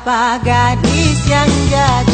apa gadis yang jadi